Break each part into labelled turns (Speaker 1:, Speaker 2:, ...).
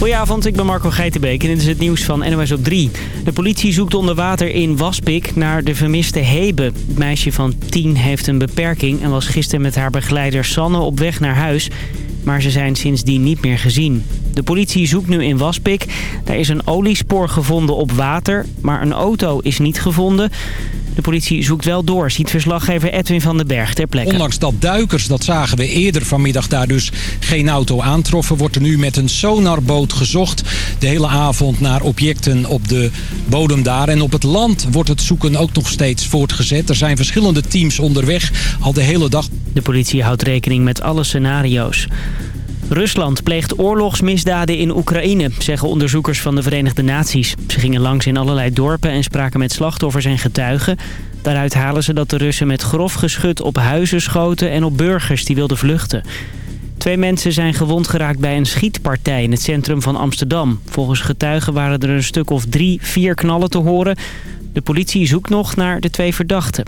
Speaker 1: Goedenavond, ik ben Marco Geitenbeek en dit is het nieuws van NOS op 3. De politie zoekt onder water in Waspik naar de vermiste Hebe. Het meisje van 10 heeft een beperking en was gisteren met haar begeleider Sanne op weg naar huis. Maar ze zijn sindsdien niet meer gezien. De politie zoekt nu in Waspik. Daar is een oliespoor gevonden op water, maar een auto is niet gevonden. De politie zoekt wel door, ziet verslaggever Edwin van den Berg ter plekke.
Speaker 2: Ondanks dat duikers, dat zagen we eerder vanmiddag daar dus geen auto aantroffen... wordt er nu met een sonarboot gezocht de hele avond naar objecten op de bodem daar. En op het land wordt het zoeken ook nog steeds voortgezet. Er zijn verschillende teams onderweg al de hele dag.
Speaker 1: De politie houdt rekening met alle scenario's. Rusland pleegt oorlogsmisdaden in Oekraïne, zeggen onderzoekers van de Verenigde Naties. Ze gingen langs in allerlei dorpen en spraken met slachtoffers en getuigen. Daaruit halen ze dat de Russen met grof geschut op huizen schoten en op burgers die wilden vluchten. Twee mensen zijn gewond geraakt bij een schietpartij in het centrum van Amsterdam. Volgens getuigen waren er een stuk of drie, vier knallen te horen. De politie zoekt nog naar de twee verdachten.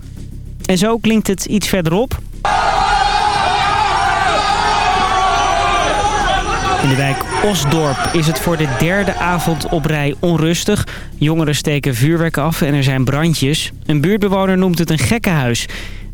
Speaker 1: En zo klinkt het iets verderop. In de wijk Osdorp is het voor de derde avond op rij onrustig. Jongeren steken vuurwerk af en er zijn brandjes. Een buurtbewoner noemt het een gekkenhuis.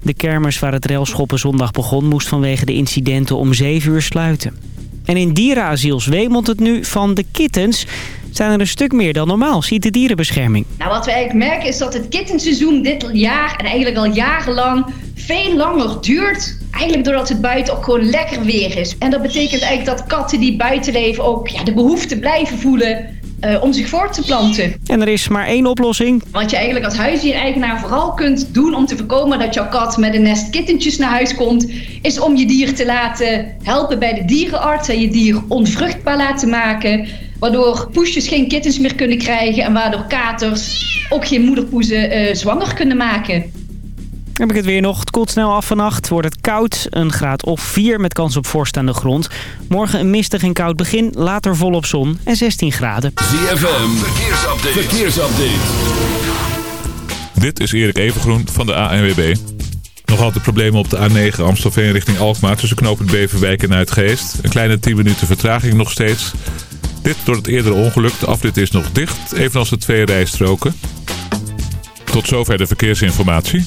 Speaker 1: De kermis waar het railschoppen zondag begon moest vanwege de incidenten om 7 uur sluiten. En in dierenasiels wemelt het nu van de kittens zijn er een stuk meer dan normaal, ziet de dierenbescherming.
Speaker 3: Nou, wat we eigenlijk merken is dat het kittenseizoen dit jaar en eigenlijk al jarenlang veel langer duurt. Eigenlijk doordat het buiten ook gewoon lekker weer is. En dat betekent eigenlijk dat katten die buiten leven ook ja, de behoefte blijven voelen uh, om zich voort te planten.
Speaker 1: En er is maar één oplossing.
Speaker 3: Wat je eigenlijk als huisdiereigenaar vooral kunt doen om te voorkomen dat jouw kat met een nest kittentjes naar huis komt, is om je dier te laten helpen bij de dierenarts en je dier onvruchtbaar laten maken. Waardoor poesjes geen kittens meer kunnen krijgen en waardoor katers ook geen moederpoezen uh, zwanger kunnen maken.
Speaker 1: Heb ik het weer nog. Het koelt snel af vannacht. Wordt het koud. Een graad of 4 met kans op vorst aan de grond. Morgen een mistig en koud begin. Later volop zon en 16 graden.
Speaker 4: ZFM. Verkeersupdate. Verkeersupdate.
Speaker 5: Dit is Erik Evengroen van de ANWB. Nog altijd problemen op de A9 Amstelveen richting Alkmaar... tussen knopen Beverwijk en Uitgeest. Een kleine 10 minuten vertraging nog steeds... Dit door het eerdere ongeluk. De afrit is nog dicht, evenals de twee rijstroken. Tot zover de verkeersinformatie.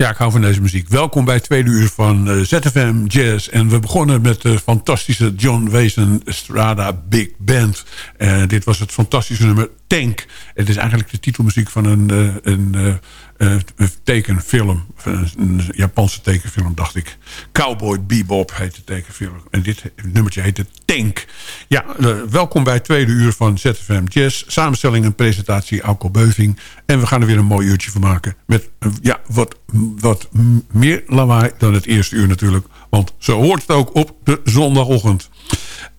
Speaker 6: Ja, ik hou van deze muziek. Welkom bij het tweede uur van eh, ZFM Jazz. En we begonnen met de fantastische John Wezen Strada Big Band. Uh, dit was het fantastische nummer Tank. Het is eigenlijk de titelmuziek van een, uh, een tekenfilm. Een Japanse tekenfilm, dacht ik. Cowboy Bebop heet de tekenfilm. En dit nummertje heette Tank. Ja, welkom bij het tweede uur van ZFM Jazz. Samenstelling en presentatie Alco Beuving. En we gaan er weer een mooi uurtje van maken. Met ja, wat, wat meer lawaai dan het eerste uur natuurlijk. Want zo hoort het ook op de zondagochtend.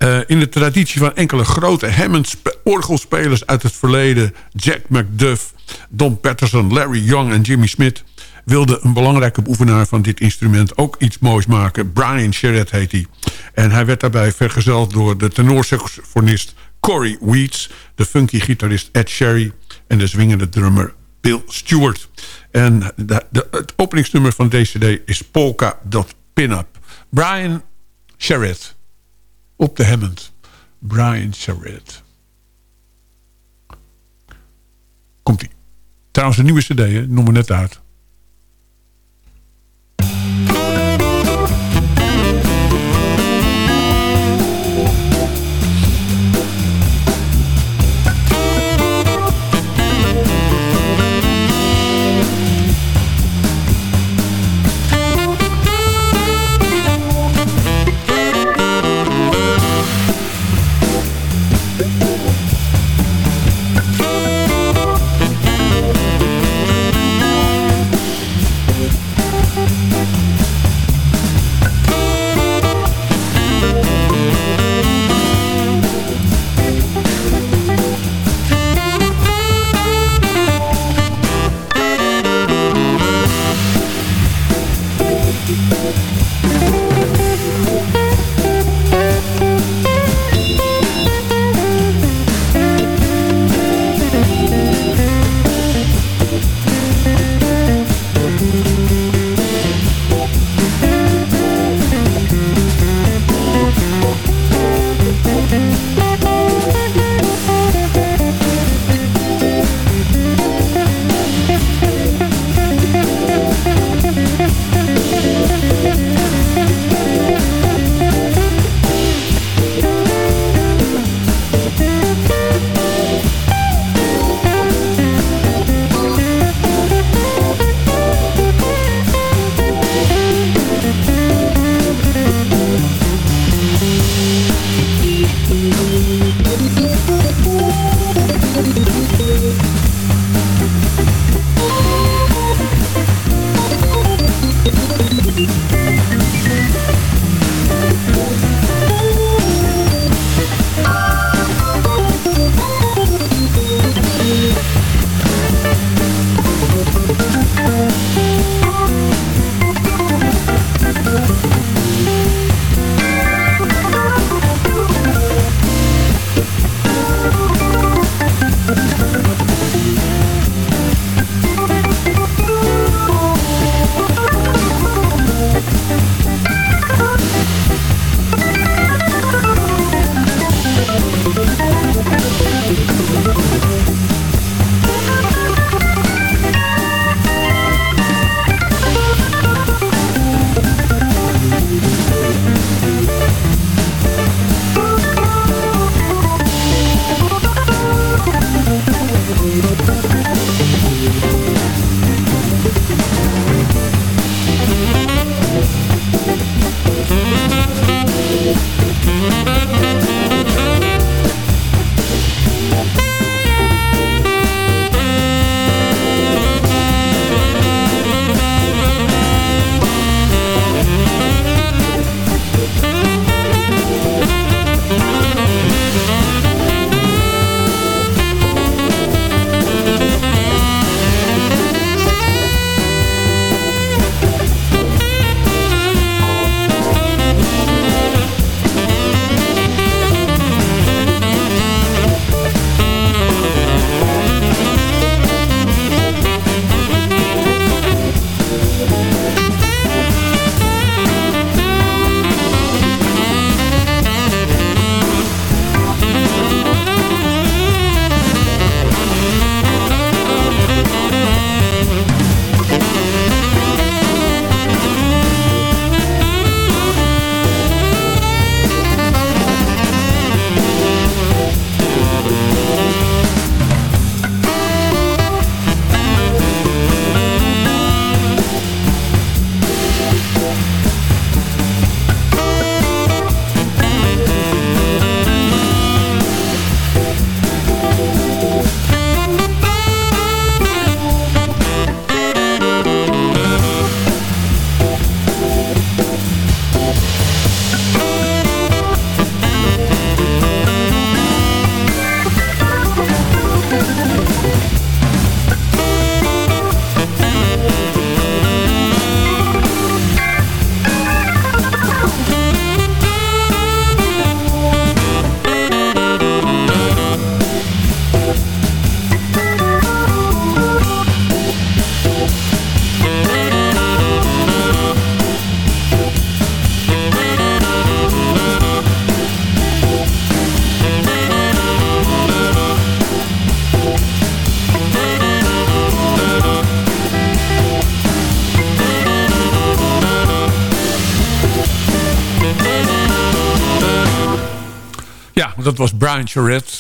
Speaker 6: Uh, in de traditie van enkele grote Hammond-orgelspelers uit het verleden... Jack McDuff, Don Patterson, Larry Young en Jimmy Smith... wilde een belangrijke beoefenaar van dit instrument ook iets moois maken. Brian Sherrett heet hij. En hij werd daarbij vergezeld door de tenorsaxofonist Corey Weeds... de funky gitarist Ed Sherry en de zwingende drummer Bill Stewart. En het openingsnummer van deze cd is Polka Dot Pin-Up. Brian Sherrett op de Hammond. Brian Sherrett. Komt-ie. Trouwens een nieuwe cd, noem me net uit.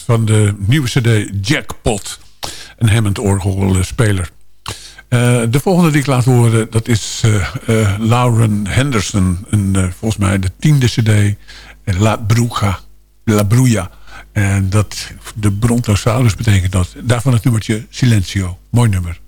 Speaker 7: Van de nieuwe cd Jackpot. Een Hammond orgelspeler. Uh, de volgende die ik laat horen, dat is uh, uh, Lauren Henderson. Volgens mij de tiende cd. La Bruja. La Bruja. En dat, de Brontosaurus betekent dat. Daarvan het nummertje Silencio. Mooi nummer.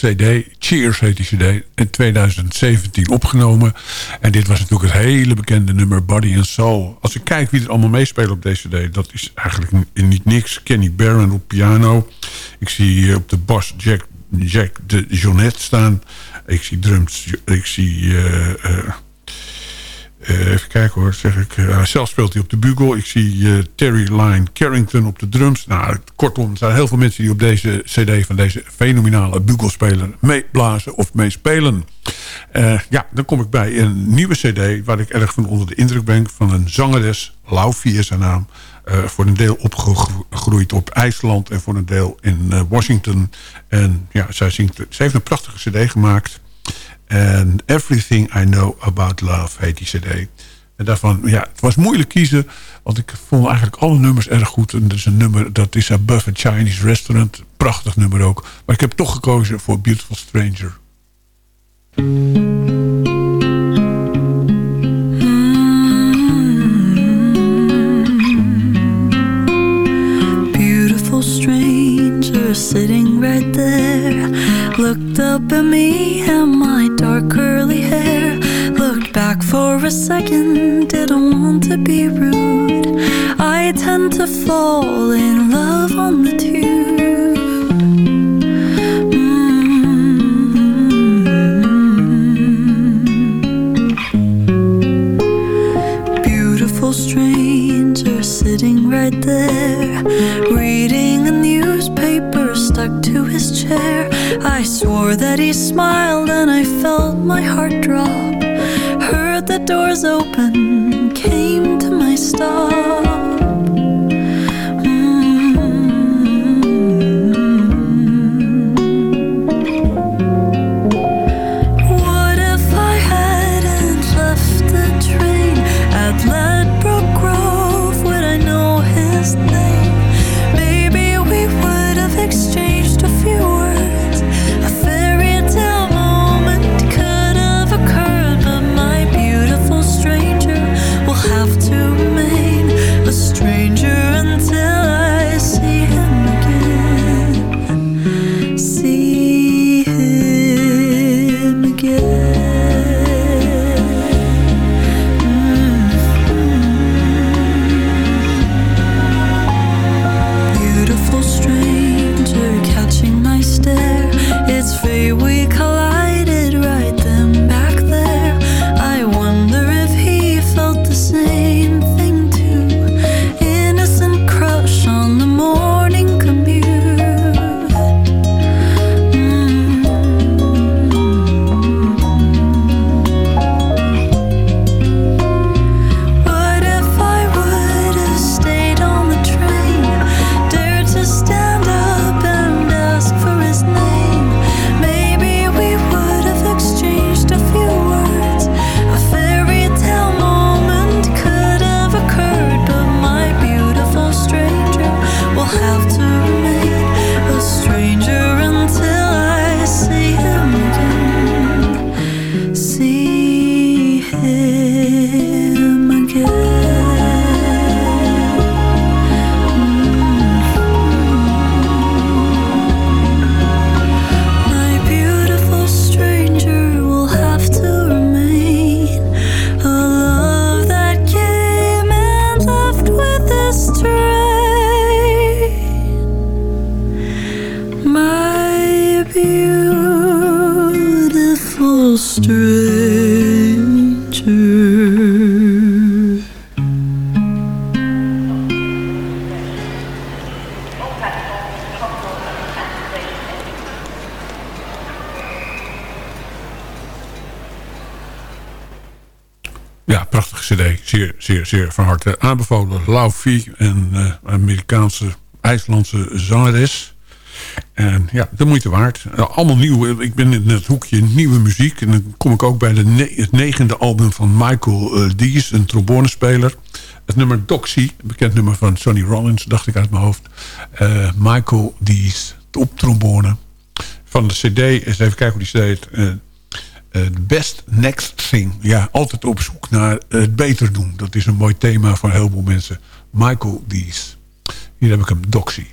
Speaker 6: Cd. Cheers heet die cd. In 2017 opgenomen. En dit was natuurlijk het hele bekende nummer Body and Soul. Als ik kijk wie er allemaal meespelen op deze cd. Dat is eigenlijk niet niks. Kenny Barron op piano. Ik zie op de bas Jack, Jack de Jonette staan. Ik zie drums. Ik zie... Uh, uh, even kijken hoor, zeg ik. Uh, zelf speelt hij op de bugel. Ik zie uh, Terry Line Carrington op de drums. Nou, kortom, er zijn heel veel mensen die op deze cd van deze fenomenale bugelspeler meeblazen of meespelen. ja, dan kom ik bij een nieuwe cd waar ik erg van onder de indruk ben. Van een zangeres, Laufie is haar naam. voor een deel opgegroeid op IJsland en voor een deel in Washington. En ja, zij ze heeft een prachtige cd gemaakt. En Everything I Know About Love heet die cd. En daarvan, ja, het was moeilijk kiezen. Want ik vond eigenlijk alle nummers erg goed. En dat is een nummer, dat is Above a Chinese Restaurant. Prachtig nummer ook. Maar ik heb toch gekozen voor Beautiful Stranger.
Speaker 8: Beautiful stranger sitting right there Looked up at me and my dark curly hair. Looked back for a second, didn't want to be rude. I tend to fall in love on the tube. Mm-hmm. Beautiful stranger sitting right there Reading a newspaper stuck to his chair I swore that he smiled and I felt my heart drop. Heard the doors open, came to my stop zeer van harte aanbevolen. Lau Fee, een uh, Amerikaanse, IJslandse zangeres. En ja, de moeite waard. Uh, allemaal nieuw. Ik ben in het hoekje nieuwe muziek. En dan kom ik ook bij de ne het negende album van Michael Dees, een trombonespeler. Het nummer Doxy, een bekend nummer van Sonny Rollins, dacht ik uit mijn hoofd. Michael Dees, op trombone. Van de cd, eens even kijken hoe die cd heet. Best next thing. Ja, altijd op zoek naar het beter doen. Dat is een mooi thema voor heel veel mensen. Michael Dees.
Speaker 6: Hier heb ik hem, Doxy.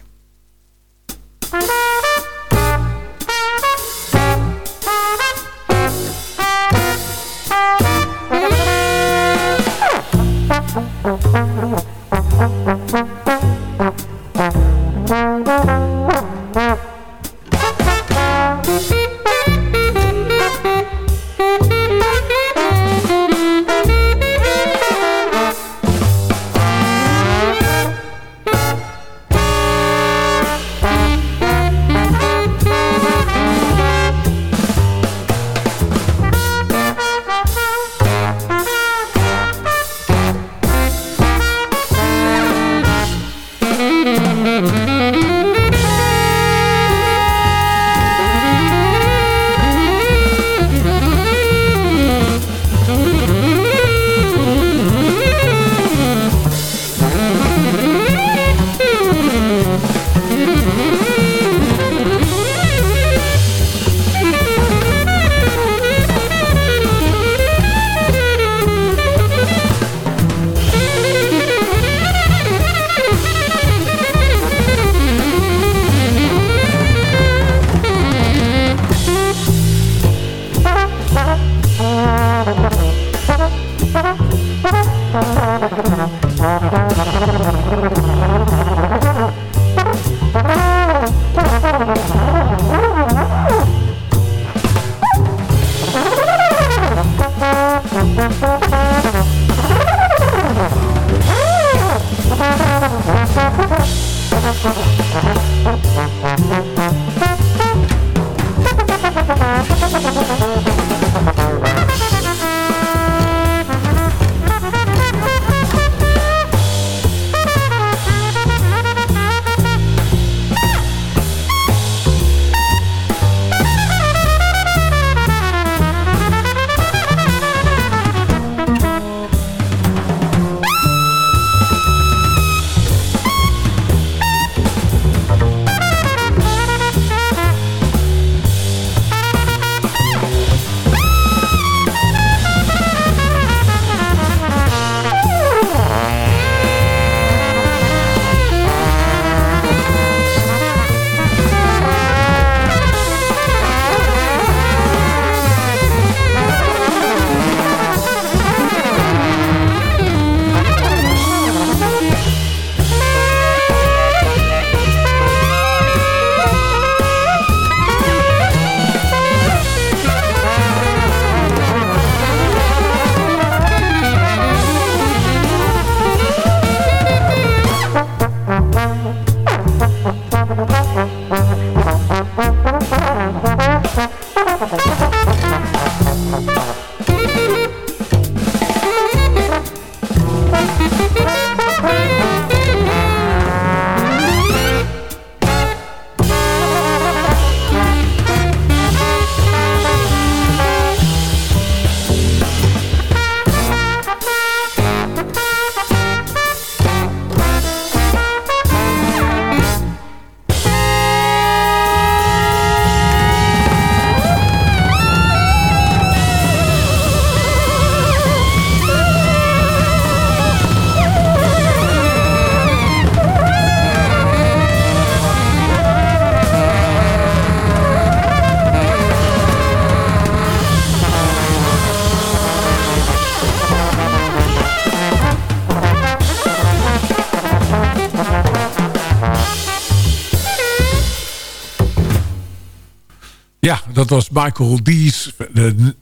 Speaker 6: Dat was Michael Dees,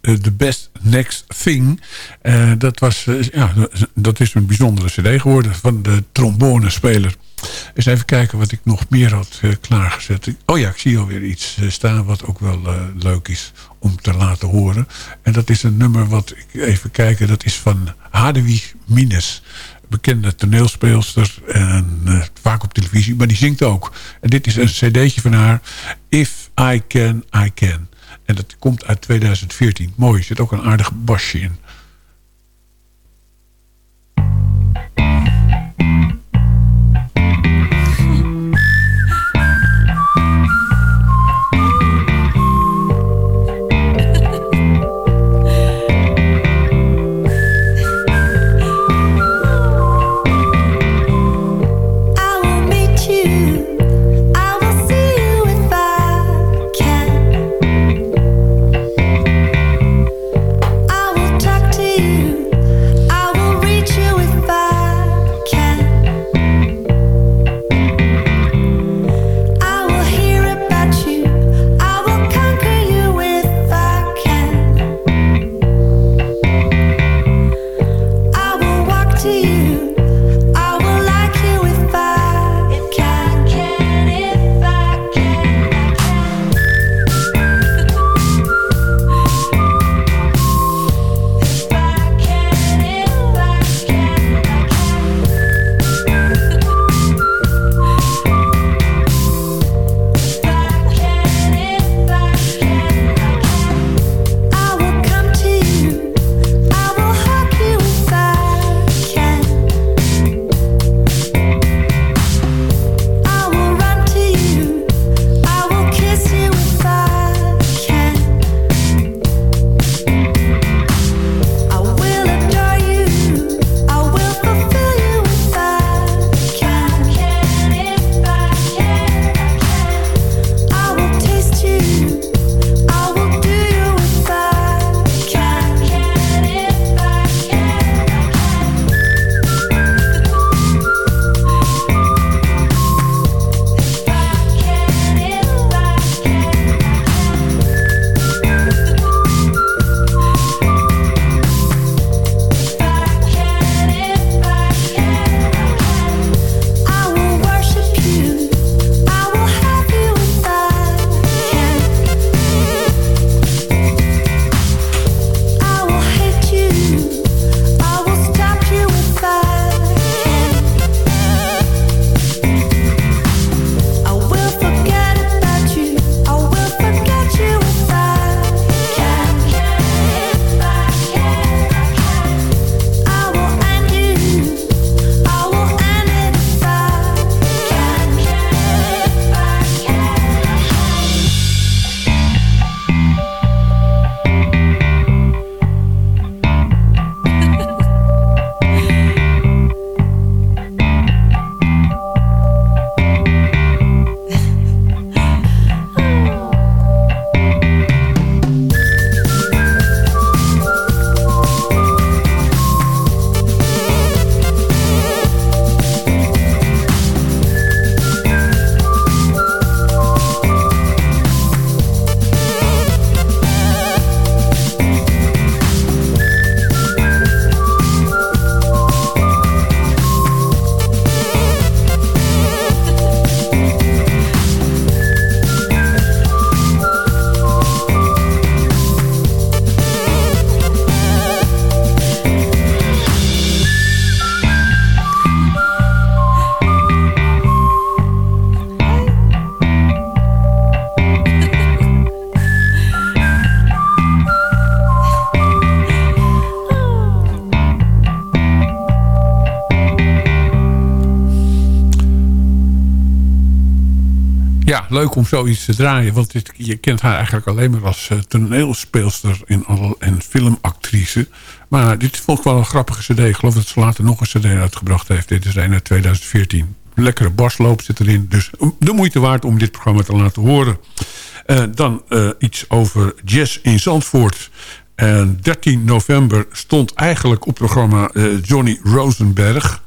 Speaker 6: The Best Next Thing. Uh, dat, was, uh, ja, dat is een bijzondere cd geworden van de trombonespeler. Eens even kijken wat ik nog meer had uh, klaargezet. Oh ja, ik zie alweer iets staan wat ook wel leuk is om te laten horen. En dat is een nummer wat ik even kijken. Dat is van Hadewig Mines bekende toneelspeelster. En vaak op televisie, maar die zingt ook. En dit is een cd'tje van haar. If I Can, I Can. En dat komt uit 2014. Mooi, er zit ook een aardig basje in. Leuk om zoiets te draaien. Want dit, je kent haar eigenlijk alleen maar als uh, toneelspeelster al, en filmactrice. Maar dit vond ik wel een grappige cd. Ik geloof dat ze later nog een cd uitgebracht heeft. Dit is een uit 2014. Lekkere basloop zit erin. Dus de moeite waard om dit programma te laten horen. Uh, dan uh, iets over jazz in Zandvoort. En 13 november stond eigenlijk op het programma Johnny Rosenberg...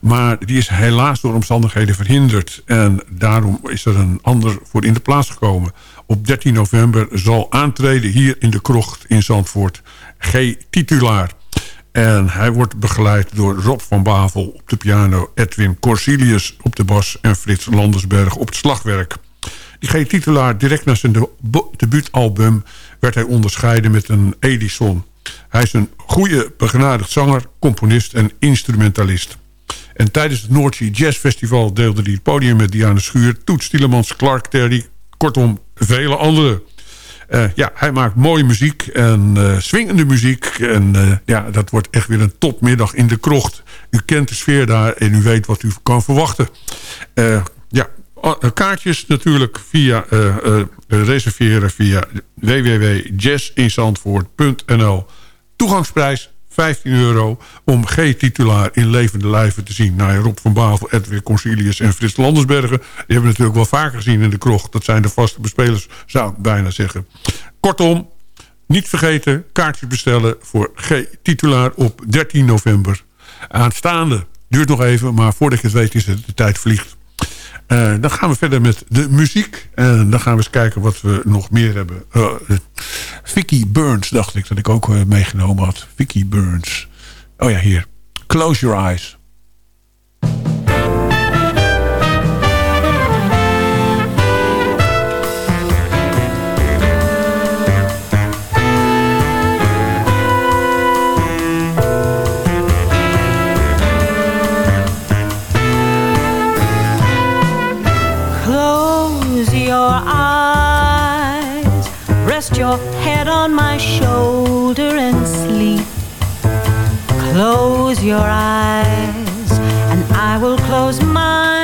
Speaker 6: Maar die is helaas door omstandigheden verhinderd. En daarom is er een ander voor in de plaats gekomen. Op 13 november zal aantreden hier in de krocht in Zandvoort G. Titulaar. En hij wordt begeleid door Rob van Bavel op de piano... Edwin Corsilius op de bas en Frits Landersberg op het slagwerk. Die G. Titulaar, direct na zijn debuutalbum... werd hij onderscheiden met een Edison. Hij is een goede, begenadigd zanger, componist en instrumentalist. En tijdens het Noordzee Jazz Festival deelde hij het podium met Diana Schuur... Toets Tielemans, Clark Terry, kortom vele anderen. Uh, ja, hij maakt mooie muziek en uh, swingende muziek. En uh, ja, dat wordt echt weer een topmiddag in de krocht. U kent de sfeer daar en u weet wat u kan verwachten. ja, kaartjes natuurlijk via reserveren via www.jazzinzandvoort.nl. Toegangsprijs 15 euro om G-titulaar in levende lijven te zien. Nou, Rob van Bavel, Edwin Concilius en Frits Landersbergen... die hebben we natuurlijk wel vaker gezien in de krocht. Dat zijn de vaste bespelers, zou ik bijna zeggen. Kortom, niet vergeten, kaartjes bestellen voor G-titulaar op 13 november. Aanstaande. Duurt nog even, maar voordat je het weet is het de tijd vliegt. Uh, dan gaan we verder met de muziek. En dan gaan we eens kijken wat we nog meer hebben. Uh, Vicky Burns dacht ik dat ik ook uh, meegenomen had. Vicky Burns. Oh ja, hier. Close Your Eyes.
Speaker 9: Your head on my shoulder and sleep. Close your eyes, and I will close mine.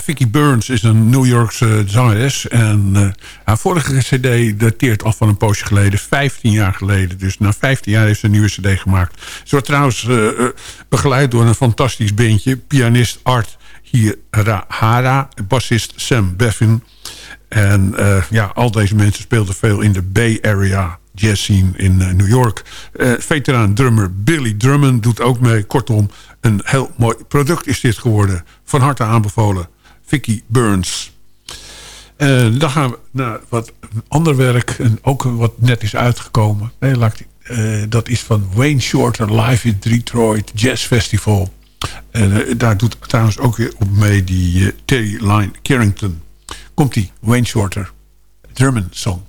Speaker 6: Vicky Burns is een New Yorkse zangeres. En uh, haar vorige cd dateert al van een poosje geleden. 15 jaar geleden. Dus na 15 jaar heeft ze een nieuwe cd gemaakt. Ze wordt trouwens uh, begeleid door een fantastisch bandje. Pianist Art Hirahara. Bassist Sam Bevin. En ja, al deze mensen speelden veel in de Bay Area jazz scene in New York. Veteraan drummer Billy Drummond doet ook mee. Kortom, een heel mooi product is dit geworden. Van harte aanbevolen. Vicky Burns. Uh, dan gaan we naar wat ander werk. En ook wat net is uitgekomen. Ik, dat is van Wayne Shorter Live in Detroit Jazz Festival. En daar doet trouwens ook weer op mee die Terry Line Carrington. Komt-ie, Wayne Shorter. German song.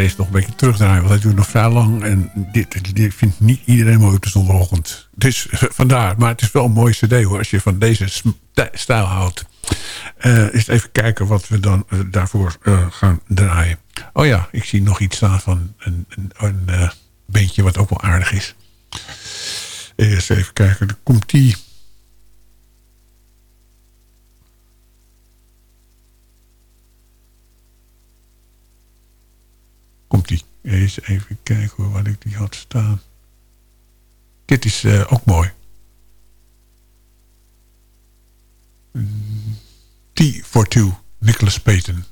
Speaker 6: Deze nog een beetje terugdraaien. Want hij duurt nog vrij lang. En dit, vindt niet iedereen mooi op de zondagochtend. Dus vandaar. Maar het is wel een mooie cd hoor. Als je van deze stijl houdt. Uh, eens even kijken wat we dan uh, daarvoor gaan draaien. Oh ja, ik zie nog iets staan van een, een, een beentje wat ook wel aardig is. Eerst even kijken. Dan komt die... Komt die. Eens even kijken waar ik die had staan. Dit is uh, ook mooi. T for Two, Nicholas Payton.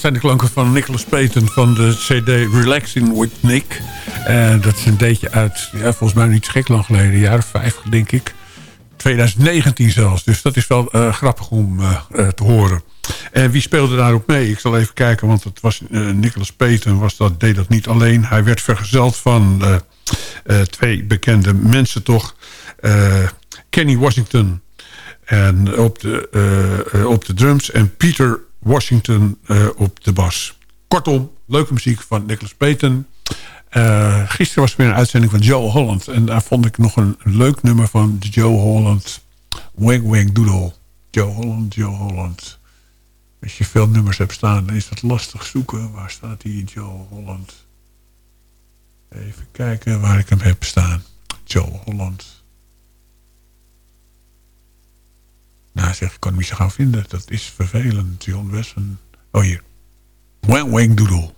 Speaker 6: Dit zijn de klanken van Nicholas Payton van de cd Relaxing with Nick. Uh, dat is een beetje uit, ja, volgens mij niet gek lang geleden, jaren 50 denk ik. 2019 zelfs, dus dat is wel uh, grappig om uh, te horen. En wie speelde daarop mee? Ik zal even kijken, want het was Nicholas Payton was dat, deed dat niet alleen. Hij werd vergezeld van twee bekende mensen toch. Kenny Washington en op, de, op de drums en Peter Washington uh, op de bas. Kortom, leuke muziek van Nicholas Payton. Uh, gisteren was er weer een uitzending van Joe Holland. En daar vond ik nog een leuk nummer van Joe Holland. Wang Wang Doodle. Joe Holland, Joe Holland. Als je veel nummers hebt staan, dan is dat lastig zoeken. Waar staat die Joe Holland? Even kijken waar ik hem heb staan. Joe Holland. Nou, zeg, ik kan hem niet zo gaan vinden. Dat is vervelend, John Wesson. Oh, hier. Wang Wang Doodle.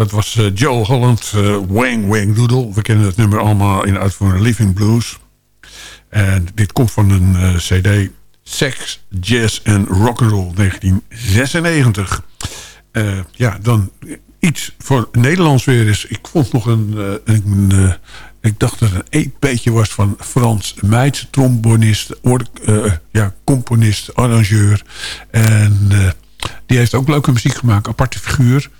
Speaker 6: Dat was Joe Holland, Wang Wang Doodle. We kennen het nummer allemaal in de uitvoering Living Blues. En dit komt van een cd Sex, Jazz en Rock'n'Roll 1996. ja, dan iets voor Nederlands weer is. Ik vond nog een... een ik dacht dat het een beetje was van Frans Meijts, trombonist, uh, ja, componist, arrangeur. En uh, die heeft ook leuke muziek gemaakt, aparte figuur.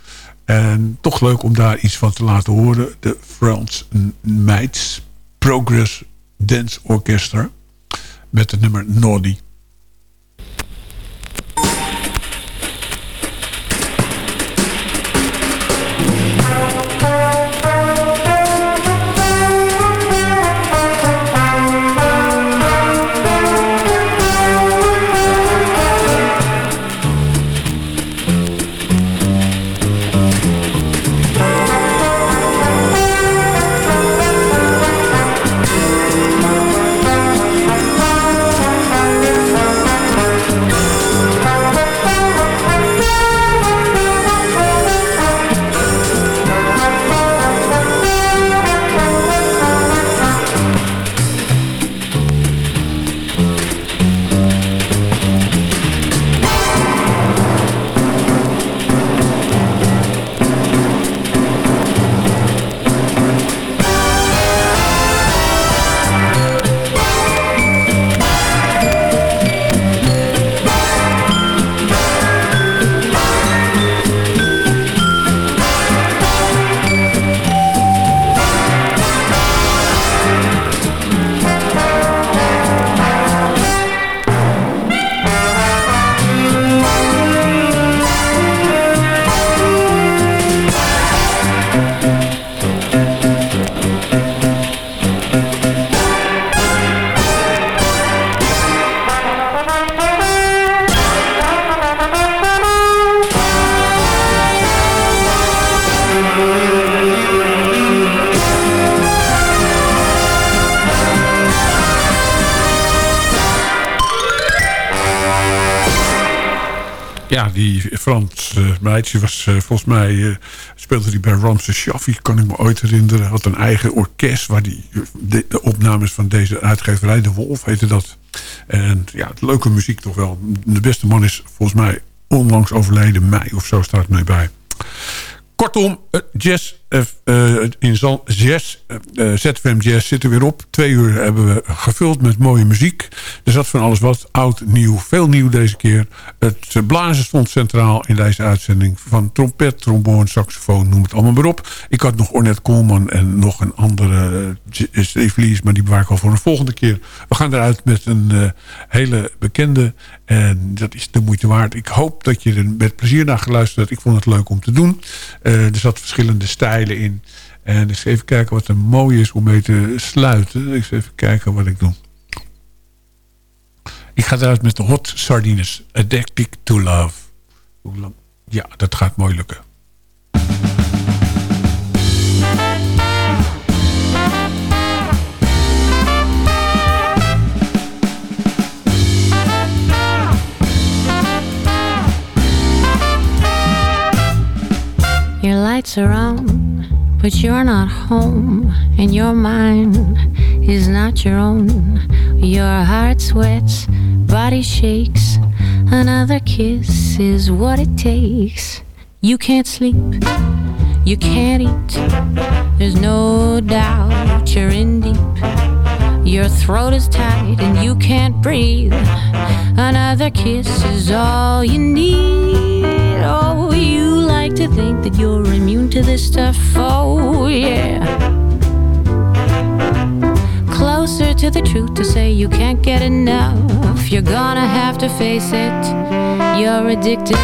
Speaker 6: En toch leuk om daar iets van te laten horen. De Frans Meijts Progress Dance Orchestra. Met het nummer Noddy. Frans uh, meidje was uh, volgens mij... Uh, speelde hij bij Ramses Shaffi, kan ik me ooit herinneren. Had een eigen orkest waar die, de, opnames van deze uitgeverij... De Wolf heette dat. En ja, leuke muziek toch wel. De beste man is volgens mij onlangs overleden. Mei of zo staat mee bij. Kortom, jazz uh, in jazz, uh, ZFM Jazz zit er weer op. Twee uur hebben we gevuld met mooie muziek. Er zat van alles wat. Oud, nieuw, veel nieuw deze keer. Het blazen stond centraal in deze uitzending. Van trompet, trombone, saxofoon, noem het allemaal maar op. Ik had nog Ornette Coleman en nog een andere Steve Lees, maar die bewaar ik al voor een volgende keer. We gaan eruit met een hele bekende. En dat is de moeite waard. Ik hoop dat je er met plezier naar geluisterd hebt. Ik vond het leuk om te doen. er zat verschillende stijlen in. En eens even kijken wat er mooi is om mee te sluiten. Ik even kijken wat ik doe. Ik ga eruit met de Hot Sardines. Addicted to Love. Ja, dat gaat mooi lukken.
Speaker 10: Your lights are on, but you're not home, and your mind is not your own. Your heart sweats, body shakes. Another kiss is what it takes. You can't sleep, you can't eat. There's no doubt you're in deep. Your throat is tight and you can't breathe. Another kiss is all you need. Think that you're immune to this stuff. Oh, yeah. Closer to the truth to say you can't get enough. You're gonna have to face it. You're addicted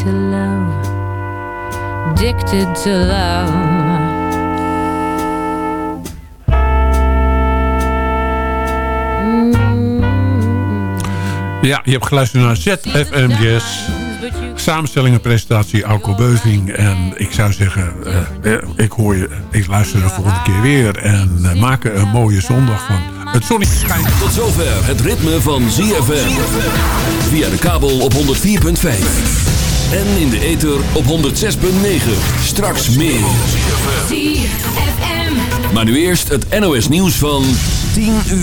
Speaker 10: to love. Addicted to love.
Speaker 6: Ja, je hebt geluisterd naar ZFM Jazz. Samenstelling en presentatie Alco Beuving. En ik zou zeggen, uh, ik hoor je, ik luister de volgende keer weer. En uh, maak er een mooie zondag van. Het zonnetje schijnt.
Speaker 4: Tot zover het ritme van ZFM. Via de kabel op 104.5. En in de ether op 106.9. Straks meer. Maar nu eerst het NOS nieuws van 10 uur.